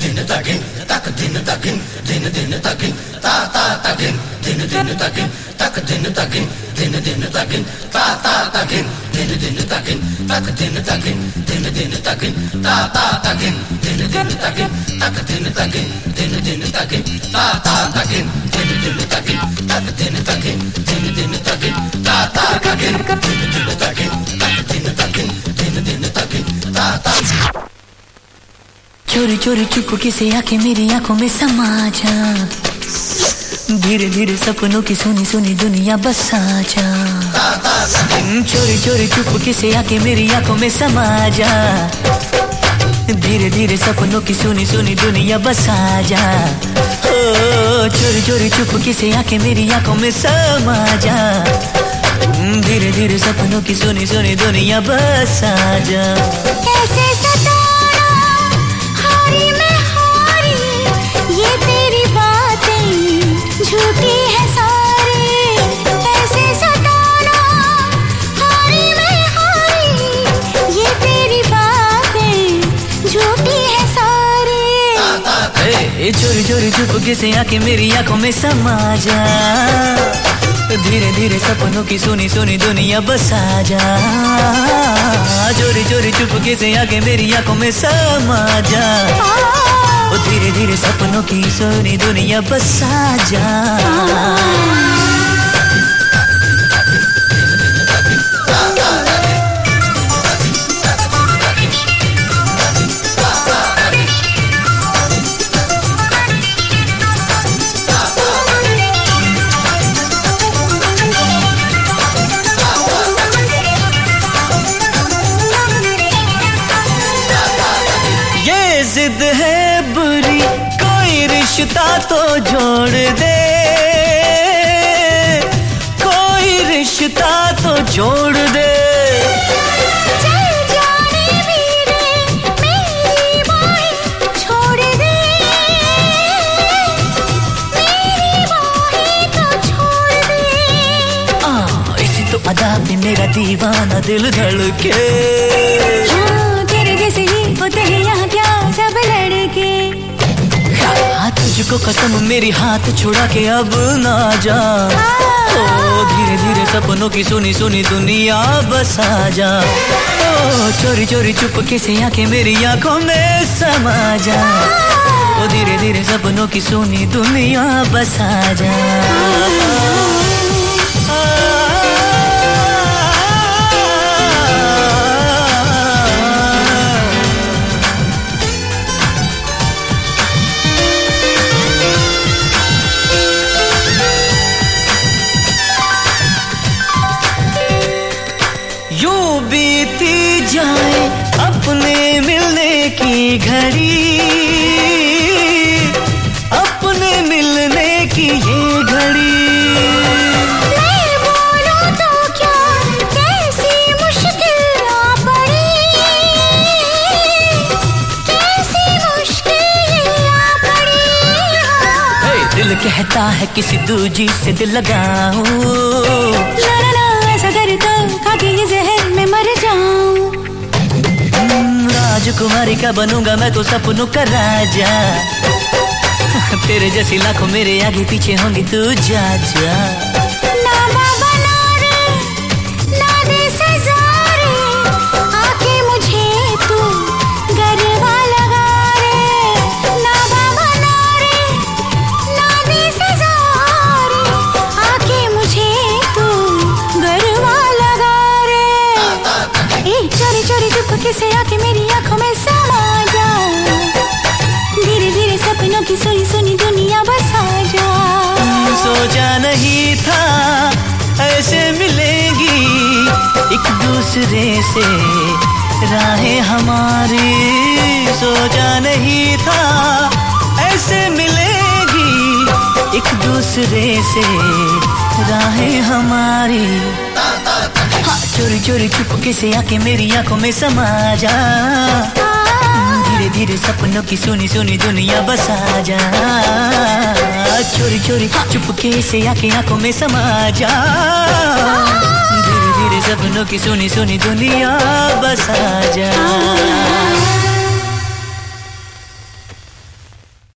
din takin, tak din takin, din din takin, ta ta takin, din din takin, tak din takin, din din takin, ta ta takin, din din takin, tak din takin, din din takin, ta ta takin. din din tagin tak din tagin din din tagin ta ta tagin चोरी चोरी चुपके से आके मेरी आँखों में समा जा। धीरे धीरे सपनों की सुनी सुनी दुनिया बसा जा। चोरी चोरी चुपके से आके मेरी आँखों में समा जा। धीरे धीरे सपनों की सुनी सुनी दुनिया बसा जा। चोरी चोरी चुपके से आके मेरी आँखों में समा जा। धीरे धीरे सपनों की सुनी सुनी दुनिया बसा जा। ए, चोरी चोरी छुपके से आके मेरी आँखों में समा जा। धीरे धीरे सपनों की सुनी सुनी दुनिया बसा जा। चोरी चोरी छुपके से आके मेरी आँखों में समा जा। धीरे धीरे सपनों की सुनी दुनिया बसा जा। रिश्ता तो जोड़ दे। कोई रिश्ता तो जोड़ दे। चल जाने वीरे मेरी बाहें छोड़ दे। मेरी बाहें तो छोड़ दे। आ, इसी तो अदा पे मेरा दीवाना दिल धड़के। हाँ तेरे जैसे ही होते हैं यहाँ क्या सब लड़के। तुझको कसम, मेरी हाथ छुड़ा के अब ना जा। ओ, धीरे धीरे सपनों की सुनी सुनी दुनिया बसा जा। ओ, चोरी चोरी चुपके से आके मेरी आँखों में समा जा। ओ, धीरे धीरे सपनों की सुनी दुनिया बसा जा। यूँ बीती जाए अपने मिलने की घड़ी। अपने मिलने की ये घड़ी। तो क्या कैसी मुश्किल आ पड़ी? कैसी मुश्किल आ पड़ी? हे, दिल कहता है किसी दूजी से दिल लगाऊँ। राजकुमारी का बनूँगा मैं तो सपनों का राजा। तेरे जैसी लाखों मेरे आगे पीछे होंगी तू जा जा। ना बाबा ना रे ना दे की सुनी सुनी दुनिया बसा जा सोचा नहीं था ऐसे मिलेगी एक दूसरे से राहें हमारी। सोचा नहीं था ऐसे मिलेगी एक दूसरे से राहें हमारी। हाँ, चोरी चोरी चुपके से आके मेरी आँखों में समा जा। धीरे सपनों की सुनी सुनी दुनिया बसा जा। चोरी चोरी चुपके से आके आँखों में समा जा। धीरे धीरे सपनों की सुनी सुनी दुनिया बसा जा।